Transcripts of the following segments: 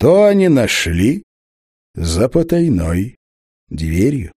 что они нашли за потайной дверью.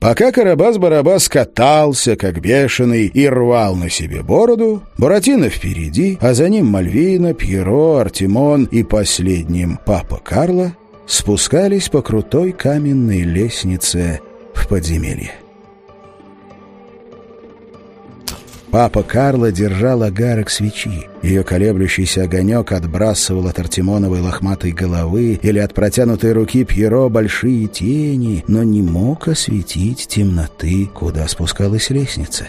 Пока Карабас-Барабас катался, как бешеный, и рвал на себе бороду, Буратино впереди, а за ним Мальвина, Пьеро, Артемон и последним Папа Карло спускались по крутой каменной лестнице в подземелье. Папа Карло держал огарок свечи. Ее колеблющийся огонек отбрасывал от Артемоновой лохматой головы или от протянутой руки Пьеро большие тени, но не мог осветить темноты, куда спускалась лестница.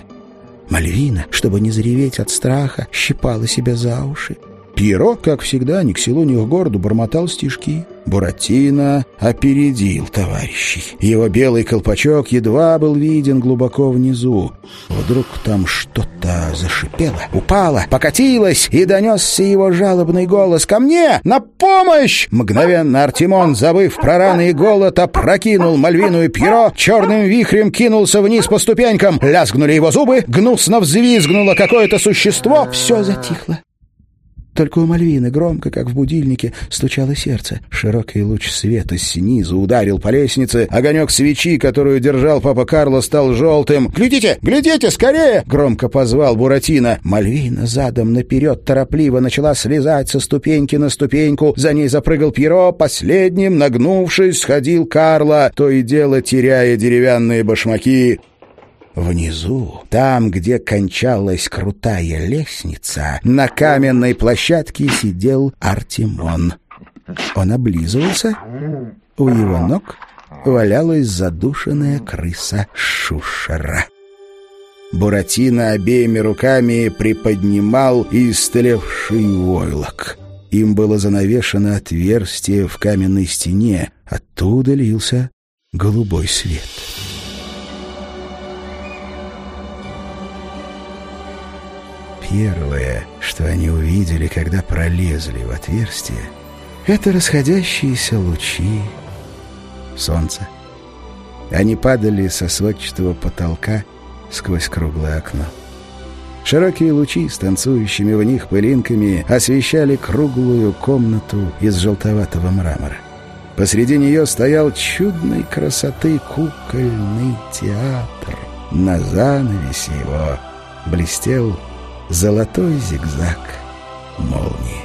Мальвина, чтобы не зареветь от страха, щипала себя за уши. Пьеро, как всегда, ни к селу, ни к городу, бормотал стишки. Буратино опередил товарищей. Его белый колпачок едва был виден глубоко внизу. Вдруг там что-то зашипело, упало, покатилось, и донесся его жалобный голос «Ко мне! На помощь!» Мгновенно Артемон, забыв про раны и голод, опрокинул Мальвину и Пьеро, черным вихрем кинулся вниз по ступенькам, лязгнули его зубы, гнусно взвизгнуло какое-то существо, все затихло. Только у Мальвины громко, как в будильнике, стучало сердце. Широкий луч света снизу ударил по лестнице. Огонек свечи, которую держал папа Карло, стал желтым. «Глядите! Глядите! Скорее!» — громко позвал Буратино. Мальвина задом наперед торопливо начала слезать со ступеньки на ступеньку. За ней запрыгал Пьеро. Последним, нагнувшись, сходил Карло, то и дело теряя деревянные башмаки. Внизу, там, где кончалась крутая лестница, на каменной площадке сидел Артемон. Он облизывался. У его ног валялась задушенная крыса Шушера. Буратино обеими руками приподнимал истлевший войлок. Им было занавешено отверстие в каменной стене. Оттуда лился голубой свет. Первое, что они увидели, когда пролезли в отверстие, это расходящиеся лучи солнца. Они падали со сводчатого потолка сквозь круглое окно. Широкие лучи с танцующими в них пылинками освещали круглую комнату из желтоватого мрамора. Посреди нее стоял чудной красоты кукольный театр. На занавесе его блестел золотой зигзаг молнии.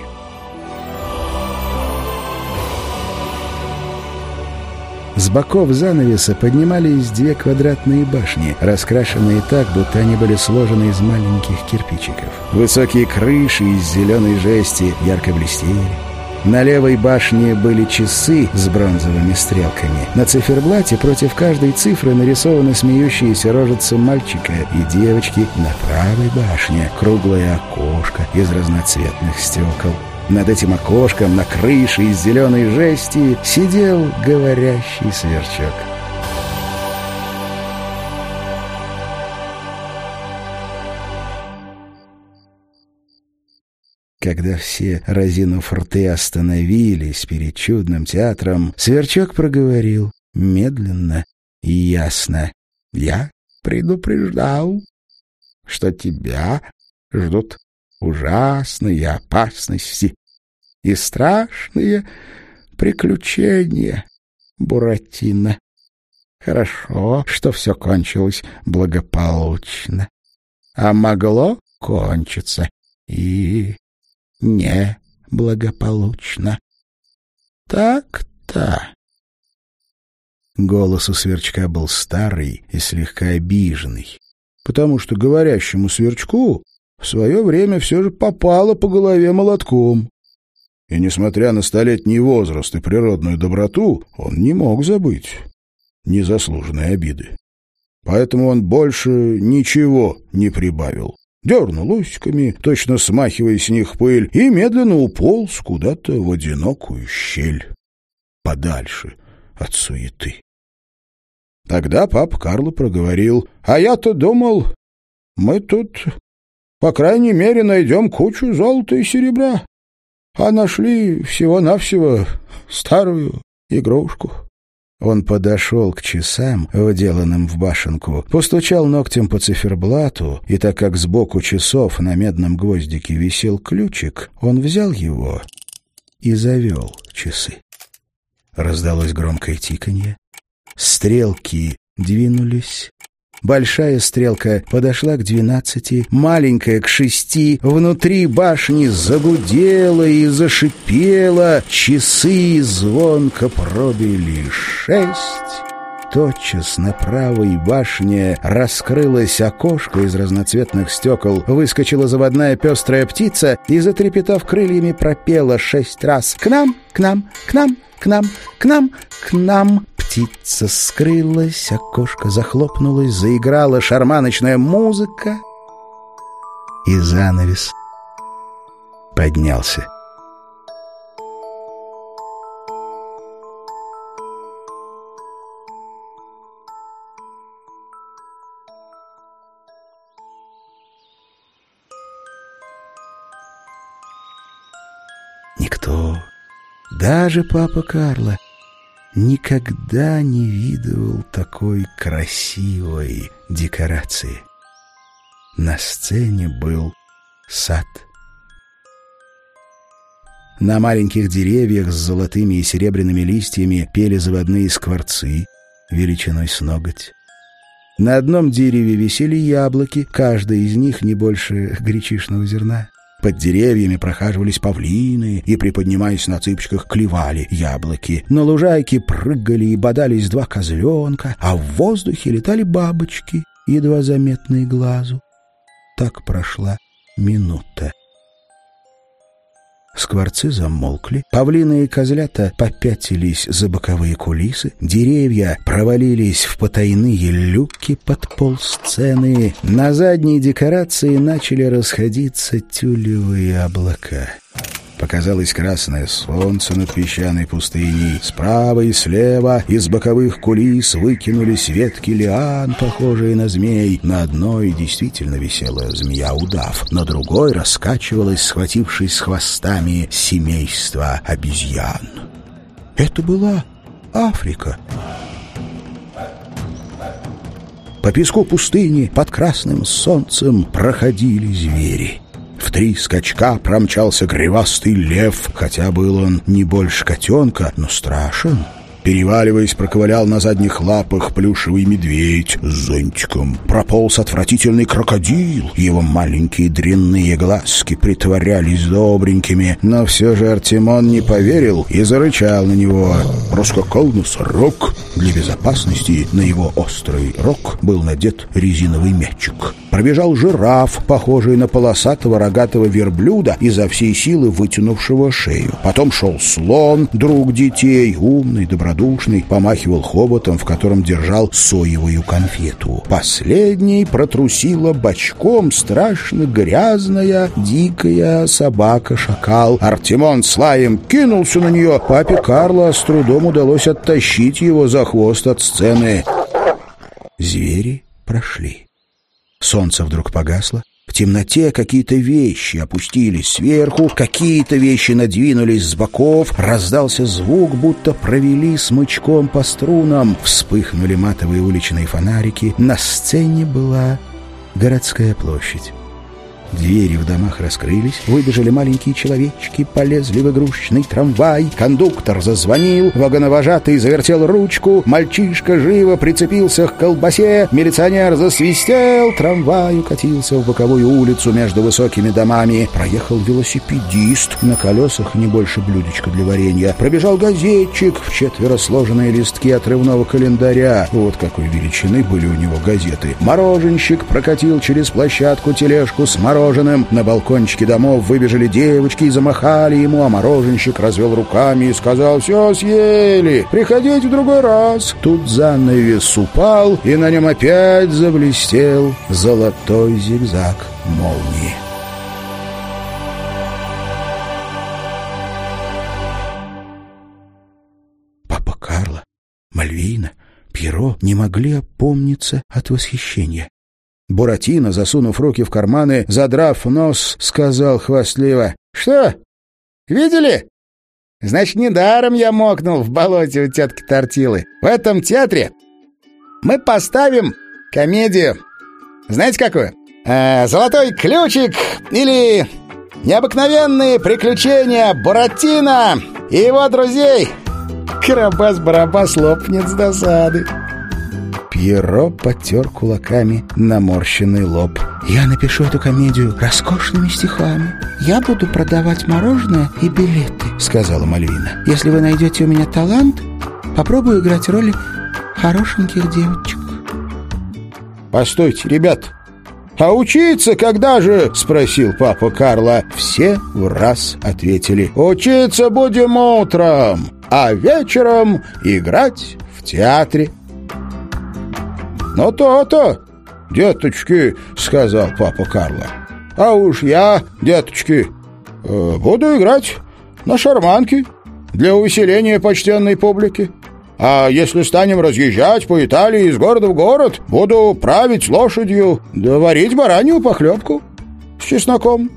С боков занавеса поднимались две квадратные башни, раскрашенные так, будто они были сложены из маленьких кирпичиков. Высокие крыши из зеленой жести ярко блестели. На левой башне были часы с бронзовыми стрелками. На циферблате против каждой цифры нарисованы смеющиеся рожицы мальчика и девочки. На правой башне круглое окошко из разноцветных стекол. Над этим окошком на крыше из зеленой жести сидел говорящий сверчок. Когда все, разинув рты, остановились перед чудным театром, Сверчок проговорил медленно и ясно. «Я предупреждал, что тебя ждут ужасные опасности и страшные приключения, Буратино. Хорошо, что все кончилось благополучно, а могло кончиться и неблагополучно. Так-то. Голос у сверчка был старый и слегка обиженный, потому что говорящему сверчку в свое время все же попало по голове молотком. И, несмотря на столетний возраст и природную доброту, он не мог забыть незаслуженные обиды. Поэтому он больше ничего не прибавил дернул усиками, точно смахивая с них пыль, и медленно уполз куда-то в одинокую щель, подальше от суеты. Тогда папа Карло проговорил, «А я-то думал, мы тут, по крайней мере, найдем кучу золота и серебра, а нашли всего-навсего старую игрушку». Он подошел к часам, вделанным в башенку, постучал ногтем по циферблату, и так как сбоку часов на медном гвоздике висел ключик, он взял его и завел часы. Раздалось громкое тиканье. Стрелки двинулись. Большая стрелка подошла к двенадцати, маленькая — к шести. Внутри башни загудела и зашипела. Часы звонко пробили шесть. Тотчас на правой башне раскрылось окошко из разноцветных стекол, выскочила заводная пестрая птица и, затрепетав крыльями, пропела шесть раз «К нам! К нам! К нам! К нам! К нам! К нам!» Птица скрылась, окошко захлопнулось, заиграла шарманочная музыка, и занавес поднялся. Даже папа Карло никогда не видывал такой красивой декорации. На сцене был сад. На маленьких деревьях с золотыми и серебряными листьями пели заводные скворцы величиной с ноготь. На одном дереве висели яблоки, каждый из них не больше гречишного зерна. Под деревьями прохаживались павлины и, приподнимаясь на цыпочках, клевали яблоки. На лужайке прыгали и бодались два козленка, а в воздухе летали бабочки, едва заметные глазу. Так прошла минута. Скворцы замолкли, павлины и козлята попятились за боковые кулисы, деревья провалились в потайные люки под полсцены, на задней декорации начали расходиться тюлевые облака. Показалось красное солнце над песчаной пустыней. Справа и слева из боковых кулис выкинулись ветки лиан, похожие на змей. На одной действительно висела змея-удав, на другой раскачивалась, схватившись хвостами, семейство обезьян. Это была Африка. По песку пустыни под красным солнцем проходили звери. В три скачка промчался гривастый лев, хотя был он не больше котенка, но страшен. Переваливаясь, проковылял на задних лапах плюшевый медведь с зонтиком. Прополз отвратительный крокодил. Его маленькие дрянные глазки притворялись добренькими. Но все же Артемон не поверил и зарычал на него. Проскакал носорог. Для безопасности на его острый рог был надет резиновый мячик. Пробежал жираф, похожий на полосатого рогатого верблюда, изо всей силы вытянувшего шею. Потом шел слон, друг детей, умный, добродушный, помахивал хоботом, в котором держал соевую конфету. Последний протрусила бочком страшно грязная, дикая собака-шакал. Артемон с лаем кинулся на нее. Папе Карло с трудом удалось оттащить его за хвост от сцены. Звери прошли. Солнце вдруг погасло. Темноте какие-то вещи опустились сверху, какие-то вещи надвинулись с боков. Раздался звук, будто провели смычком по струнам. Вспыхнули матовые уличные фонарики. На сцене была городская площадь. Двери в домах раскрылись, выбежали маленькие человечки, полезли в игрушечный трамвай. Кондуктор зазвонил, вагоновожатый завертел ручку, мальчишка живо прицепился к колбасе, милиционер засвистел, трамвай укатился в боковую улицу между высокими домами. Проехал велосипедист, на колесах не больше блюдечка для варенья. Пробежал газетчик, в четверо сложенные листки отрывного календаря. Вот какой величины были у него газеты. Мороженщик прокатил через площадку тележку с мороженым мороженым. На балкончике домов выбежали девочки и замахали ему, а мороженщик развел руками и сказал «Все съели, приходите в другой раз». Тут занавес упал, и на нем опять заблестел золотой зигзаг молнии. Папа Карло, Мальвина, Пьеро не могли опомниться от восхищения. Буратино, засунув руки в карманы, задрав нос, сказал хвастливо. «Что? Видели? Значит, недаром я мокнул в болоте у тетки Тортилы. В этом театре мы поставим комедию. Знаете какую? Э, «Золотой ключик» или Необыкновенные приключения Буратино и его друзей. Карабас-барабас лопнет с досады. Пьеро потер кулаками наморщенный лоб. «Я напишу эту комедию роскошными стихами. Я буду продавать мороженое и билеты», — сказала Мальвина. «Если вы найдете у меня талант, попробую играть роли хорошеньких девочек». «Постойте, ребят, а учиться когда же?» — спросил папа Карла. Все в раз ответили. «Учиться будем утром, а вечером играть в театре». «Ну то-то, деточки», — сказал папа Карло. «А уж я, деточки, э, буду играть на шарманке для увеселения почтенной публики. А если станем разъезжать по Италии из города в город, буду править лошадью, да варить баранью похлебку с чесноком».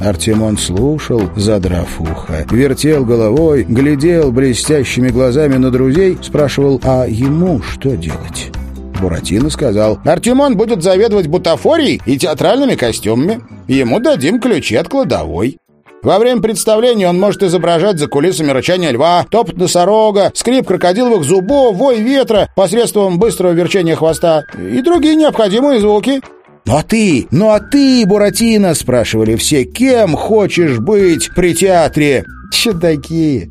Артемон слушал, задрав ухо, вертел головой, глядел блестящими глазами на друзей, спрашивал, а ему что делать? Буратино сказал, «Артемон будет заведовать бутафорией и театральными костюмами. Ему дадим ключи от кладовой». Во время представления он может изображать за кулисами рычания льва, топот носорога, скрип крокодиловых зубов, вой ветра посредством быстрого верчения хвоста и другие необходимые звуки. «Ну а ты? Ну а ты, Буратино?» — спрашивали все. «Кем хочешь быть при театре?» «Чудаки!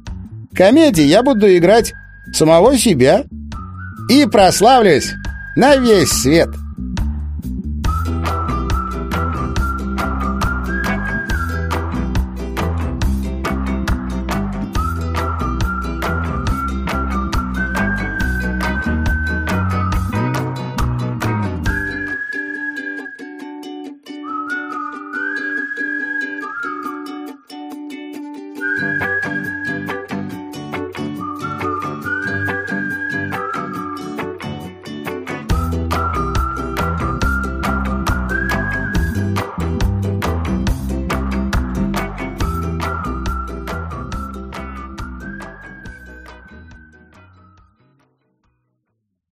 Комедии я буду играть самого себя и прославлюсь на весь свет.